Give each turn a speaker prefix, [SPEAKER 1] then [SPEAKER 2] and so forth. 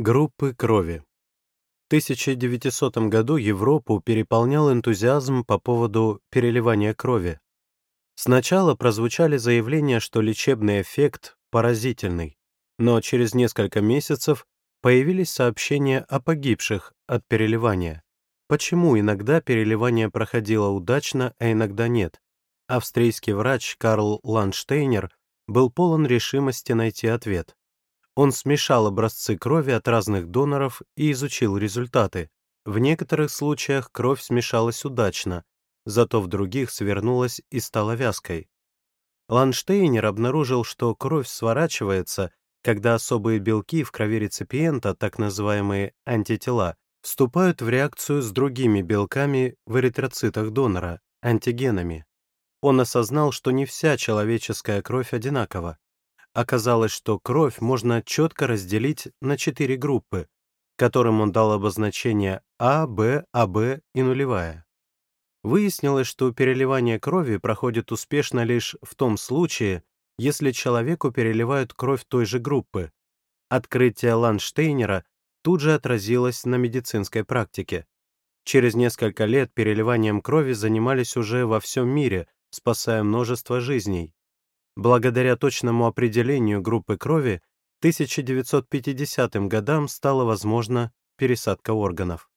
[SPEAKER 1] Группы крови. В 1900 году Европу переполнял энтузиазм по поводу переливания крови. Сначала прозвучали заявления, что лечебный эффект поразительный, но через несколько месяцев появились сообщения о погибших от переливания. Почему иногда переливание проходило удачно, а иногда нет? Австрийский врач Карл Ланштейнер был полон решимости найти ответ. Он смешал образцы крови от разных доноров и изучил результаты. В некоторых случаях кровь смешалась удачно, зато в других свернулась и стала вязкой. Ланштейнер обнаружил, что кровь сворачивается, когда особые белки в крови реципиента, так называемые антитела, вступают в реакцию с другими белками в эритроцитах донора, антигенами. Он осознал, что не вся человеческая кровь одинакова. Оказалось, что кровь можно четко разделить на четыре группы, которым он дал обозначение А, Б, АБ и нулевая. Выяснилось, что переливание крови проходит успешно лишь в том случае, если человеку переливают кровь той же группы. Открытие Ланштейнера тут же отразилось на медицинской практике. Через несколько лет переливанием крови занимались уже во всем мире, спасая множество жизней. Благодаря точному определению группы крови, к 1950 годам стала возможна пересадка органов.